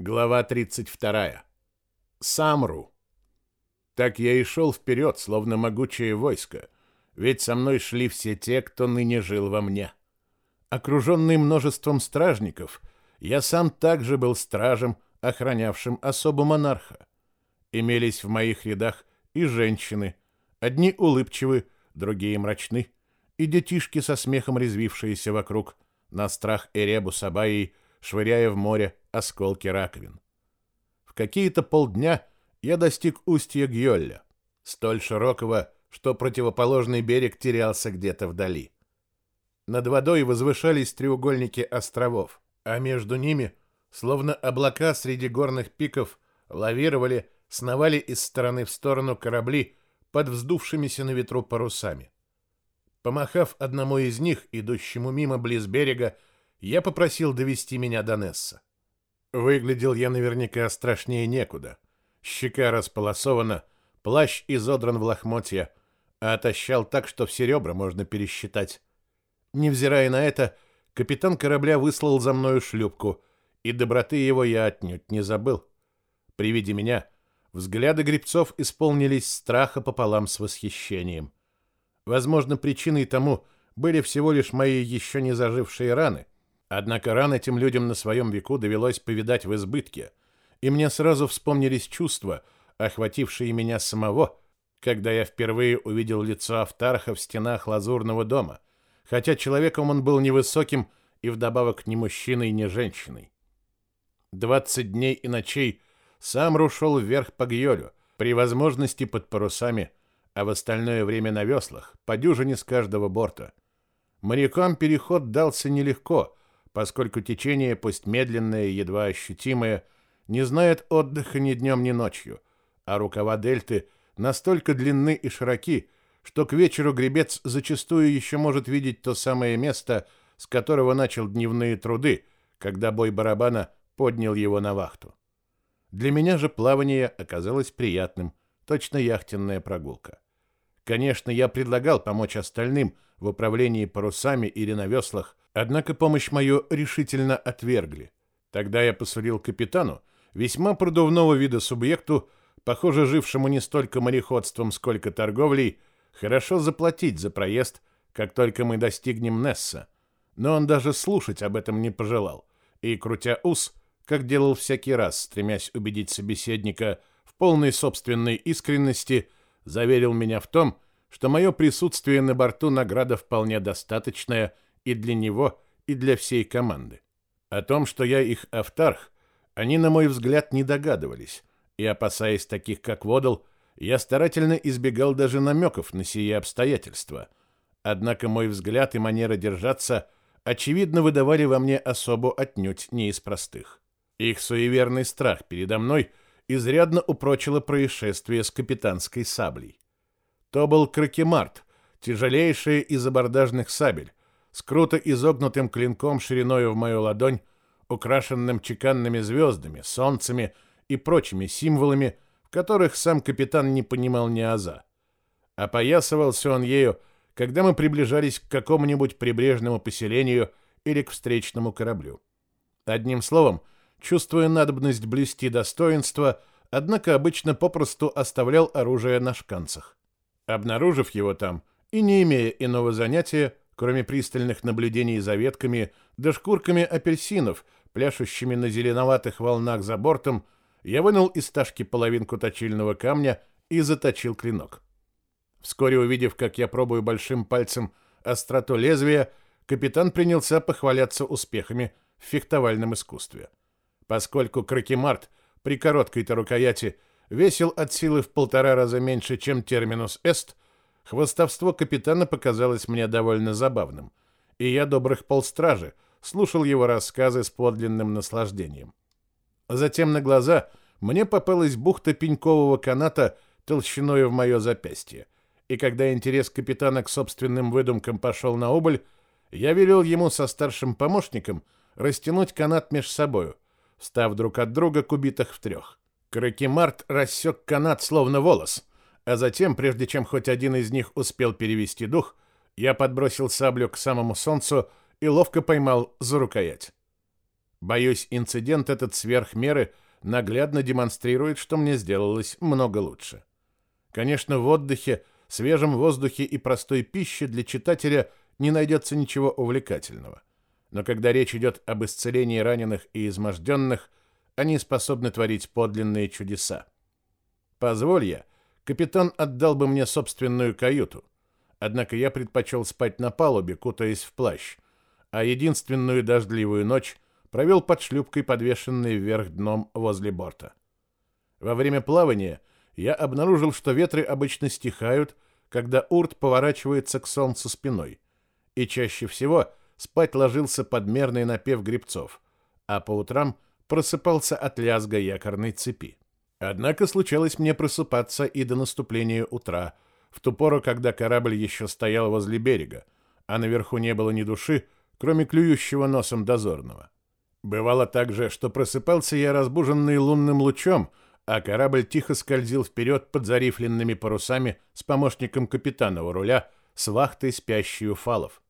Глава 32. Самру. Так я и шел вперед, словно могучее войско, ведь со мной шли все те, кто ныне жил во мне. Окруженный множеством стражников, я сам также был стражем, охранявшим особо монарха. Имелись в моих рядах и женщины, одни улыбчивы, другие мрачны, и детишки со смехом резвившиеся вокруг, на страх Эребу Сабаи, швыряя в море осколки раковин. В какие-то полдня я достиг устья Гьолля, столь широкого, что противоположный берег терялся где-то вдали. Над водой возвышались треугольники островов, а между ними, словно облака среди горных пиков, лавировали, сновали из стороны в сторону корабли под вздувшимися на ветру парусами. Помахав одному из них, идущему мимо близ берега, я попросил довести меня до Несса. Выглядел я наверняка страшнее некуда. Щека располосована, плащ изодран в лохмотья, а отощал так, что все ребра можно пересчитать. Невзирая на это, капитан корабля выслал за мною шлюпку, и доброты его я отнюдь не забыл. При виде меня взгляды гребцов исполнились страха пополам с восхищением. Возможно, причиной тому были всего лишь мои еще не зажившие раны — Однако ран этим людям на своем веку довелось повидать в избытке, и мне сразу вспомнились чувства, охватившие меня самого, когда я впервые увидел лицо Автарха в стенах лазурного дома, хотя человеком он был невысоким и вдобавок не мужчиной, не женщиной. Двадцать дней и ночей сам рушел вверх по Гьолю, при возможности под парусами, а в остальное время на веслах, по дюжине с каждого борта. Морякам переход дался нелегко, поскольку течение, пусть медленное и едва ощутимое, не знает отдыха ни днем, ни ночью, а рукава дельты настолько длинны и широки, что к вечеру гребец зачастую еще может видеть то самое место, с которого начал дневные труды, когда бой барабана поднял его на вахту. Для меня же плавание оказалось приятным, точно яхтенная прогулка. Конечно, я предлагал помочь остальным в управлении парусами или на веслах, Однако помощь мою решительно отвергли. Тогда я посулил капитану, весьма продувного вида субъекту, похоже, жившему не столько мореходством, сколько торговлей, хорошо заплатить за проезд, как только мы достигнем Несса. Но он даже слушать об этом не пожелал, и, крутя ус, как делал всякий раз, стремясь убедить собеседника в полной собственной искренности, заверил меня в том, что мое присутствие на борту награда вполне достаточная – и для него, и для всей команды. О том, что я их автарх, они, на мой взгляд, не догадывались, и, опасаясь таких, как Водол, я старательно избегал даже намеков на сие обстоятельства. Однако мой взгляд и манера держаться очевидно выдавали во мне особо отнюдь не из простых. Их суеверный страх передо мной изрядно упрочило происшествие с капитанской саблей. То был кракемарт, тяжелейшая из абордажных сабель, с круто изогнутым клинком шириной в мою ладонь, украшенным чеканными звездами, солнцами и прочими символами, в которых сам капитан не понимал ни аза. Опоясывался он ею, когда мы приближались к какому-нибудь прибрежному поселению или к встречному кораблю. Одним словом, чувствуя надобность блюсти достоинство, однако обычно попросту оставлял оружие на шканцах. Обнаружив его там и не имея иного занятия, кроме пристальных наблюдений за ветками да шкурками апельсинов, пляшущими на зеленоватых волнах за бортом, я вынул из ташки половинку точильного камня и заточил клинок. Вскоре увидев, как я пробую большим пальцем остроту лезвия, капитан принялся похваляться успехами в фехтовальном искусстве. Поскольку кракемарт при короткой-то рукояти весил от силы в полтора раза меньше, чем терминус эст, Хвостовство капитана показалось мне довольно забавным, и я добрых полстражи слушал его рассказы с подлинным наслаждением. Затем на глаза мне попалась бухта пенькового каната толщиной в мое запястье, и когда интерес капитана к собственным выдумкам пошел на убыль, я велел ему со старшим помощником растянуть канат меж собою, став друг от друга кубитах в трех. Кракемарт рассек канат словно волос — а затем, прежде чем хоть один из них успел перевести дух, я подбросил саблю к самому солнцу и ловко поймал за рукоять. Боюсь, инцидент этот сверх меры наглядно демонстрирует, что мне сделалось много лучше. Конечно, в отдыхе, свежем воздухе и простой пище для читателя не найдется ничего увлекательного. Но когда речь идет об исцелении раненых и изможденных, они способны творить подлинные чудеса. Позволь я, капитан отдал бы мне собственную каюту, однако я предпочел спать на палубе, кутаясь в плащ, а единственную дождливую ночь провел под шлюпкой, подвешенной вверх дном возле борта. Во время плавания я обнаружил, что ветры обычно стихают, когда урт поворачивается к солнцу спиной, и чаще всего спать ложился под мерный напев грибцов, а по утрам просыпался от лязга якорной цепи. Однако случалось мне просыпаться и до наступления утра, в ту пору, когда корабль еще стоял возле берега, а наверху не было ни души, кроме клюющего носом дозорного. Бывало также, что просыпался я разбуженный лунным лучом, а корабль тихо скользил вперед под зарифленными парусами с помощником капитана у руля, с вахтой спящей у фалов.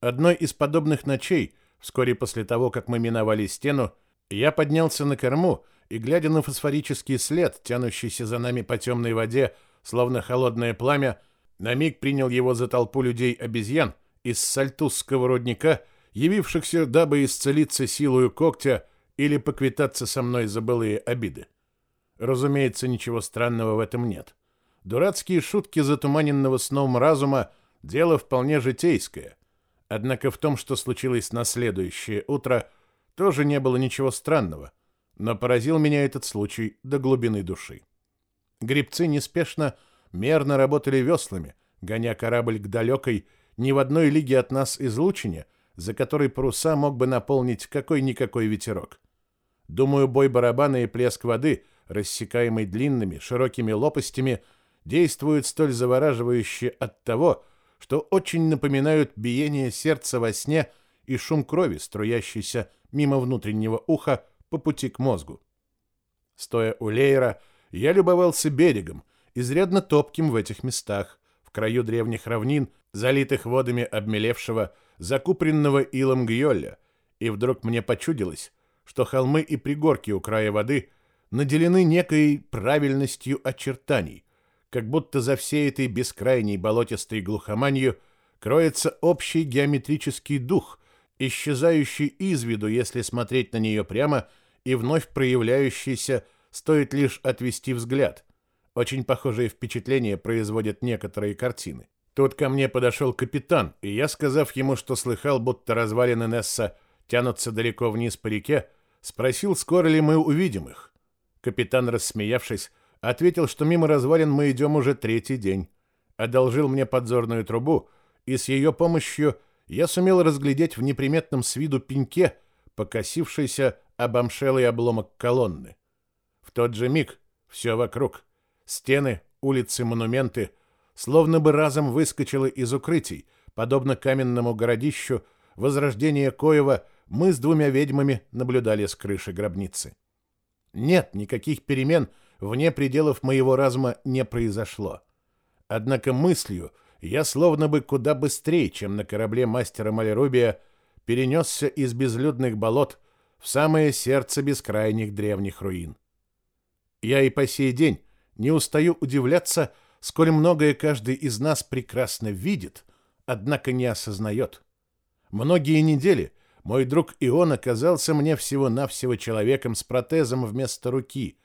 Одной из подобных ночей, вскоре после того, как мы миновали стену, я поднялся на корму и, глядя на фосфорический след, тянущийся за нами по темной воде, словно холодное пламя, на миг принял его за толпу людей-обезьян из сальтусского родника — явившихся, дабы исцелиться силою когтя или поквитаться со мной за былые обиды. Разумеется, ничего странного в этом нет. Дурацкие шутки затуманенного сном разума – дело вполне житейское. Однако в том, что случилось на следующее утро, тоже не было ничего странного, но поразил меня этот случай до глубины души. Грибцы неспешно, мерно работали веслами, гоня корабль к далекой, ни в одной лиге от нас излучине, за который паруса мог бы наполнить какой-никакой ветерок. Думаю, бой барабана и плеск воды, рассекаемый длинными, широкими лопастями, действуют столь завораживающе от того, что очень напоминают биение сердца во сне и шум крови, струящийся мимо внутреннего уха по пути к мозгу. Стоя у леера, я любовался берегом, изрядно топким в этих местах, в краю древних равнин, залитых водами обмелевшего, закупоренного илом Гьолля, и вдруг мне почудилось, что холмы и пригорки у края воды наделены некой правильностью очертаний, как будто за всей этой бескрайней болотистой глухоманью кроется общий геометрический дух, исчезающий из виду, если смотреть на нее прямо, и вновь проявляющийся, стоит лишь отвести взгляд. Очень похожее впечатление производят некоторые картины. Тут ко мне подошел капитан, и я, сказав ему, что слыхал, будто развалины Несса тянутся далеко вниз по реке, спросил, скоро ли мы увидим их. Капитан, рассмеявшись, ответил, что мимо развалин мы идем уже третий день. Одолжил мне подзорную трубу, и с ее помощью я сумел разглядеть в неприметном с виду пеньке покосившийся обомшелый обломок колонны. В тот же миг все вокруг — стены, улицы, монументы — словно бы разом выскочила из укрытий, подобно каменному городищу, возрождение Коева мы с двумя ведьмами наблюдали с крыши гробницы. Нет, никаких перемен вне пределов моего разума не произошло. Однако мыслью я словно бы куда быстрее, чем на корабле мастера Малерубия, перенесся из безлюдных болот в самое сердце бескрайних древних руин. Я и по сей день не устаю удивляться, сколь многое каждый из нас прекрасно видит, однако не осознает. Многие недели мой друг Ион оказался мне всего-навсего человеком с протезом вместо руки,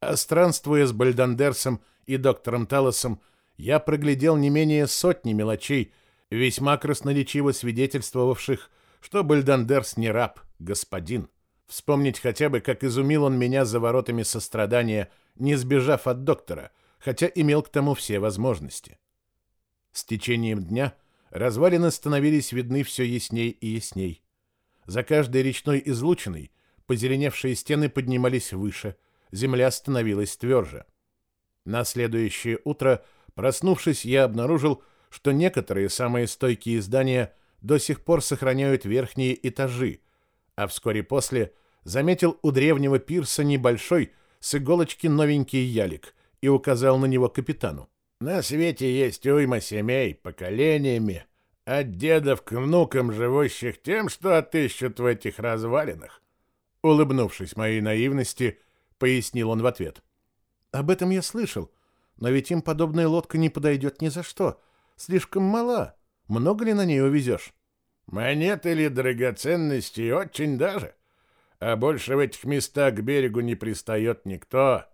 а странствуя с Бальдандерсом и доктором Талосом, я проглядел не менее сотни мелочей, весьма красноречиво свидетельствовавших, что Бальдандерс не раб, господин. Вспомнить хотя бы, как изумил он меня за воротами сострадания, не сбежав от доктора — хотя имел к тому все возможности. С течением дня развалины становились видны все ясней и ясней. За каждой речной излучиной позеленевшие стены поднимались выше, земля становилась тверже. На следующее утро, проснувшись, я обнаружил, что некоторые самые стойкие здания до сих пор сохраняют верхние этажи, а вскоре после заметил у древнего пирса небольшой с иголочки новенький ялик, и указал на него капитану. «На свете есть уйма семей, поколениями, от дедов к внукам, живущих тем, что отыщут в этих развалинах. Улыбнувшись моей наивности, пояснил он в ответ. Об этом я слышал, но ведь им подобная лодка не подойдет ни за что. Слишком мала. Много ли на ней увезешь? Монет или драгоценностей очень даже. А больше в этих местах к берегу не пристает никто.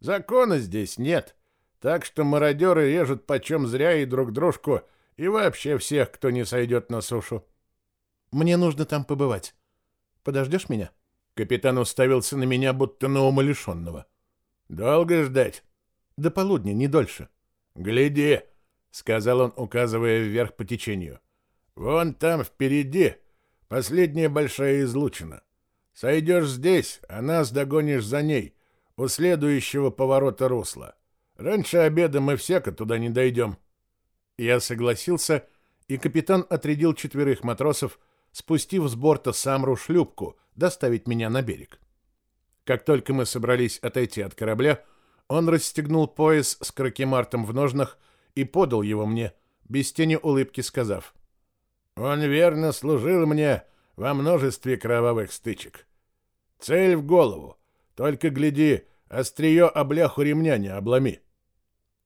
Закона здесь нет. Так что мародеры режут почем зря и друг дружку, и вообще всех, кто не сойдет на сушу. Мне нужно там побывать. Подождешь меня? Капитан уставился на меня, будто на умалишенного. Долго ждать? До полудня, не дольше. Гляди, сказал он, указывая вверх по течению. Вон там впереди последняя большая излучина. Сойдешь здесь, а нас догонишь за ней, у следующего поворота русла. Раньше обеда мы всяко туда не дойдем. Я согласился, и капитан отрядил четверых матросов, спустив с борта самру шлюпку, доставить меня на берег. Как только мы собрались отойти от корабля, он расстегнул пояс с кракемартом в ножнах и подал его мне, без тени улыбки сказав, он верно служил мне во множестве кровавых стычек. Цель в голову. Только гляди, острие обляху ремня не обломи.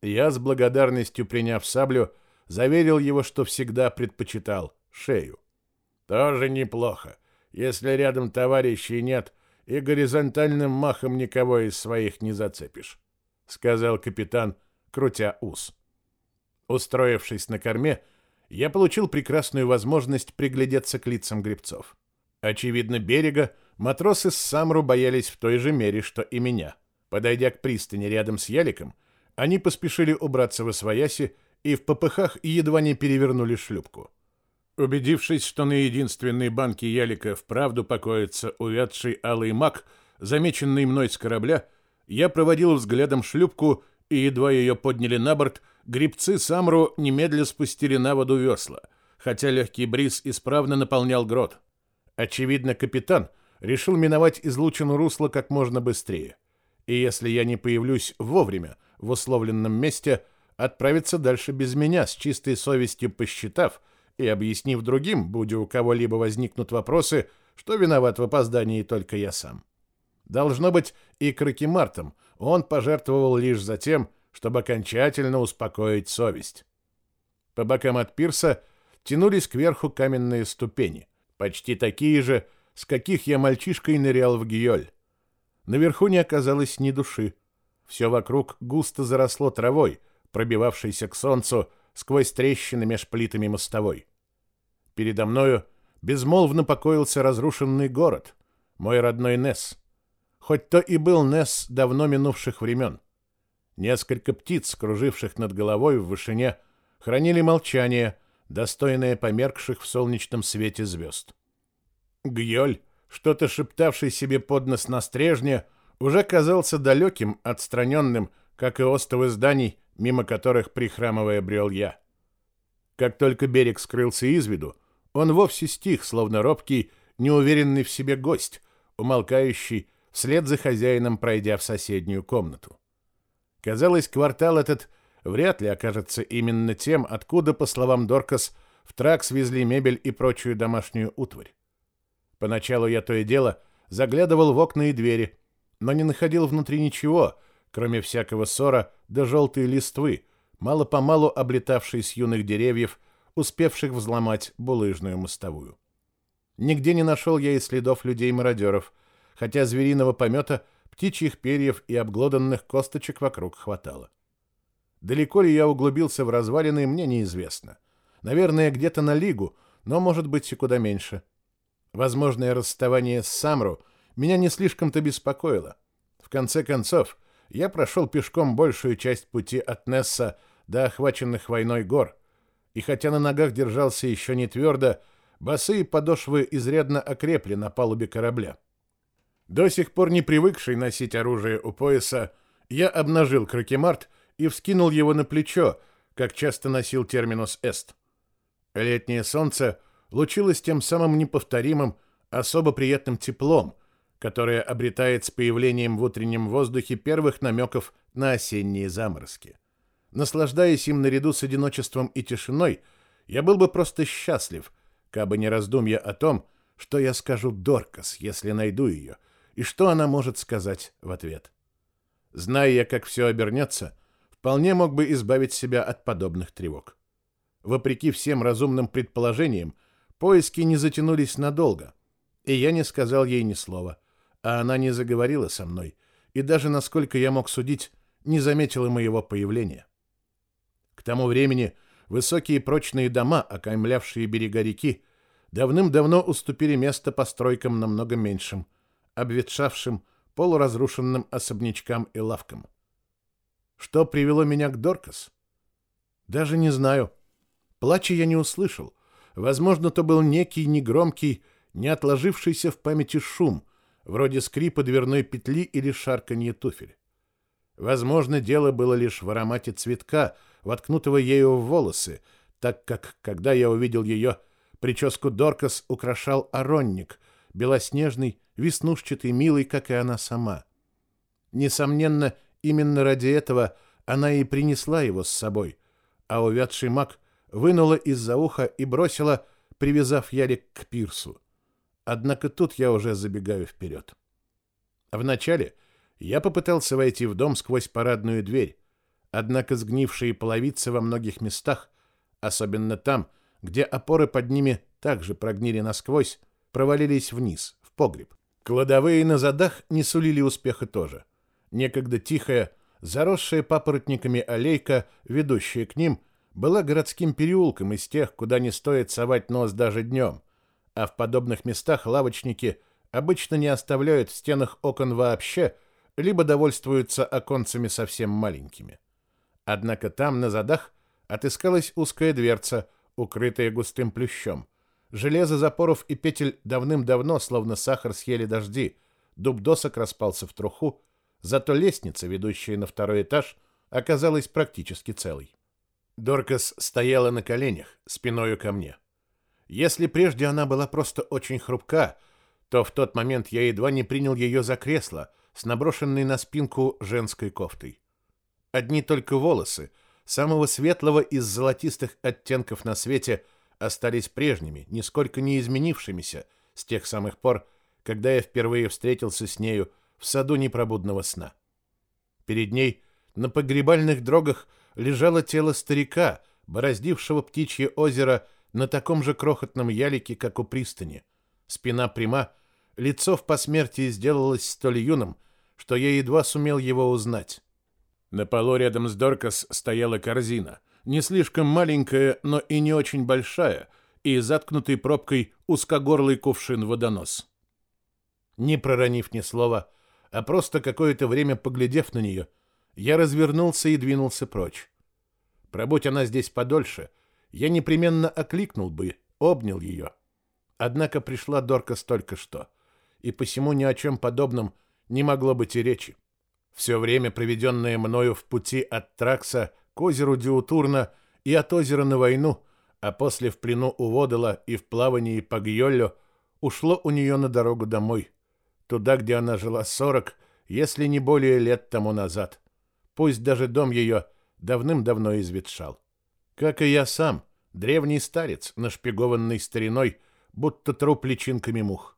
Я с благодарностью приняв саблю, заверил его, что всегда предпочитал шею. Тоже неплохо, если рядом товарищей нет и горизонтальным махом никого из своих не зацепишь, сказал капитан, крутя ус. Устроившись на корме, я получил прекрасную возможность приглядеться к лицам гребцов. Очевидно, берега матросы с Самру боялись в той же мере, что и меня. Подойдя к пристани рядом с яликом, они поспешили убраться во свояси и в попыхах едва не перевернули шлюпку. Убедившись, что на единственной банке ялика вправду покоится увядший алый мак, замеченный мной с корабля, я проводил взглядом шлюпку и едва ее подняли на борт, грибцы Самру немедля спустили на воду весла, хотя легкий бриз исправно наполнял грот. Очевидно, капитан решил миновать излучину русла как можно быстрее. И если я не появлюсь вовремя в условленном месте, отправиться дальше без меня, с чистой совестью посчитав и объяснив другим, будь у кого-либо возникнут вопросы, что виноват в опоздании только я сам. Должно быть, и Кракемартом он пожертвовал лишь за тем, чтобы окончательно успокоить совесть. По бокам от пирса тянулись кверху каменные ступени, почти такие же, с каких я мальчишкой нырял в Гиоль. Наверху не оказалось ни души. Все вокруг густо заросло травой, пробивавшейся к солнцу сквозь трещины меж плитами мостовой. Передо мною безмолвно покоился разрушенный город, мой родной Несс. Хоть то и был Несс давно минувших времен. Несколько птиц, круживших над головой в вышине, хранили молчание, достойное померкших в солнечном свете звезд. Гьоль, что-то шептавший себе под нос на стрежне, уже казался далеким, отстраненным, как и остовы зданий, мимо которых, прихрамывая, брел я. Как только берег скрылся из виду, он вовсе стих, словно робкий, неуверенный в себе гость, умолкающий, вслед за хозяином пройдя в соседнюю комнату. Казалось, квартал этот вряд ли окажется именно тем, откуда, по словам Доркас, в трак свезли мебель и прочую домашнюю утварь. Поначалу я то и дело заглядывал в окна и двери, но не находил внутри ничего, кроме всякого ссора да желтой листвы, мало-помалу облетавшей с юных деревьев, успевших взломать булыжную мостовую. Нигде не нашел я и следов людей-мародеров, хотя звериного помета птичьих перьев и обглоданных косточек вокруг хватало. Далеко ли я углубился в развалины, мне неизвестно. Наверное, где-то на лигу, но, может быть, и куда меньше. Возможное расставание с Самру меня не слишком-то беспокоило. В конце концов, я прошел пешком большую часть пути от Несса до охваченных войной гор, и хотя на ногах держался еще не твердо, босые подошвы изрядно окрепли на палубе корабля. До сих пор не привыкший носить оружие у пояса, я обнажил кракемарт и вскинул его на плечо, как часто носил терминус эст. Летнее солнце лучилось тем самым неповторимым, особо приятным теплом, которое обретает с появлением в утреннем воздухе первых намеков на осенние заморозки. Наслаждаясь им наряду с одиночеством и тишиной, я был бы просто счастлив, кабы не раздумья о том, что я скажу Доркас, если найду ее — и что она может сказать в ответ. Зная я, как все обернется, вполне мог бы избавить себя от подобных тревог. Вопреки всем разумным предположениям, поиски не затянулись надолго, и я не сказал ей ни слова, а она не заговорила со мной, и даже, насколько я мог судить, не заметила моего появления. К тому времени высокие прочные дома, окаймлявшие берега реки, давным-давно уступили место постройкам намного меньшим, обветшавшим, полуразрушенным особнячкам и лавкам. Что привело меня к Доркас? Даже не знаю. Плача я не услышал. Возможно, то был некий негромкий, не отложившийся в памяти шум, вроде скрипа дверной петли или шарканье туфель. Возможно, дело было лишь в аромате цветка, воткнутого ею в волосы, так как, когда я увидел ее, прическу Доркас украшал оронник, белоснежный, веснушчатый, милый, как и она сама. Несомненно, именно ради этого она и принесла его с собой, а увядший маг вынула из-за уха и бросила, привязав ялик к пирсу. Однако тут я уже забегаю вперед. Вначале я попытался войти в дом сквозь парадную дверь, однако сгнившие половицы во многих местах, особенно там, где опоры под ними также прогнили насквозь, провалились вниз, в погреб. Кладовые на задах не сулили успеха тоже. Некогда тихая, заросшая папоротниками аллейка, ведущая к ним, была городским переулком из тех, куда не стоит совать нос даже днем, а в подобных местах лавочники обычно не оставляют в стенах окон вообще, либо довольствуются оконцами совсем маленькими. Однако там, на задах, отыскалась узкая дверца, укрытая густым плющом. Железо запоров и петель давным-давно, словно сахар, съели дожди. Дуб досок распался в труху, зато лестница, ведущая на второй этаж, оказалась практически целой. Доркас стояла на коленях, спиною ко мне. Если прежде она была просто очень хрупка, то в тот момент я едва не принял ее за кресло с наброшенной на спинку женской кофтой. Одни только волосы, самого светлого из золотистых оттенков на свете, остались прежними, нисколько не изменившимися с тех самых пор, когда я впервые встретился с нею в саду непробудного сна. Перед ней на погребальных дрогах лежало тело старика, бороздившего птичье озеро на таком же крохотном ялике, как у пристани. Спина пряма, лицо в посмертии сделалось столь юным, что я едва сумел его узнать. На полу рядом с Доркас стояла корзина, не слишком маленькая, но и не очень большая, и заткнутый пробкой узкогорлый кувшин-водонос. Не проронив ни слова, а просто какое-то время поглядев на нее, я развернулся и двинулся прочь. Пробудь она здесь подольше, я непременно окликнул бы, обнял ее. Однако пришла Доркас только что, и посему ни о чем подобном не могло быть и речи. Все время, проведенное мною в пути от Тракса к озеру Диутурна и от озера на войну, а после в плену у Водола и в плавании по Гьоллю, ушло у нее на дорогу домой, туда, где она жила сорок, если не более лет тому назад. Пусть даже дом ее давным-давно изветшал. Как и я сам, древний старец, нашпигованный стариной, будто труп личинками мух.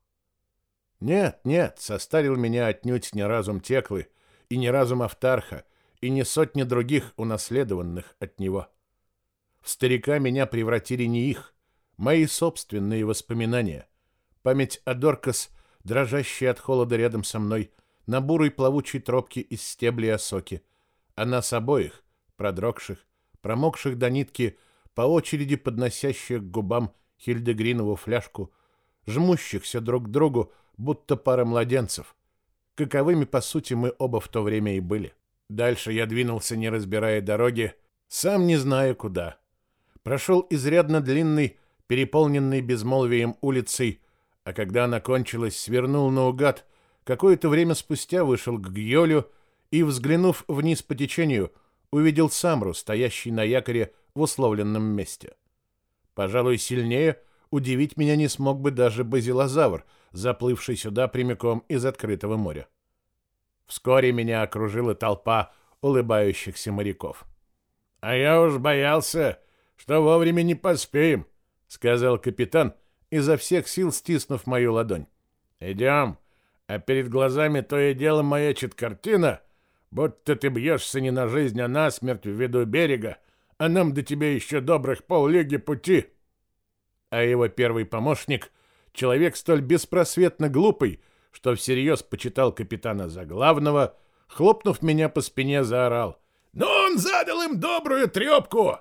Нет, нет, состарил меня отнюдь не разум Теклы, и не разум Автарха, и не сотни других унаследованных от него. В старика меня превратили не их, мои собственные воспоминания. Память о Доркас, дрожащая от холода рядом со мной, на бурой плавучей тропке из стеблей осоки, а нас обоих, продрогших, промокших до нитки, по очереди подносящих к губам Хильдегринову фляжку, жмущихся друг к другу, будто пара младенцев, каковыми, по сути, мы оба в то время и были. Дальше я двинулся, не разбирая дороги, сам не зная куда. Прошел изрядно длинный, переполненный безмолвием улицей, а когда она кончилась, свернул наугад, какое-то время спустя вышел к Гьолю и, взглянув вниз по течению, увидел Самру, стоящий на якоре в условленном месте. Пожалуй, сильнее удивить меня не смог бы даже базилозавр — заплывший сюда прямиком из открытого моря. Вскоре меня окружила толпа улыбающихся моряков. «А я уж боялся, что вовремя не поспеем», — сказал капитан, изо всех сил стиснув мою ладонь. «Идем, а перед глазами то и дело маячит картина, будто ты бьешься не на жизнь, а на смерть в виду берега, а нам до тебя еще добрых поллиги пути. А его первый помощник — человек столь беспросветно глупый, что всерьез почитал капитана за главного, хлопнув меня по спине, заорал. «Ну он задал им добрую трепку!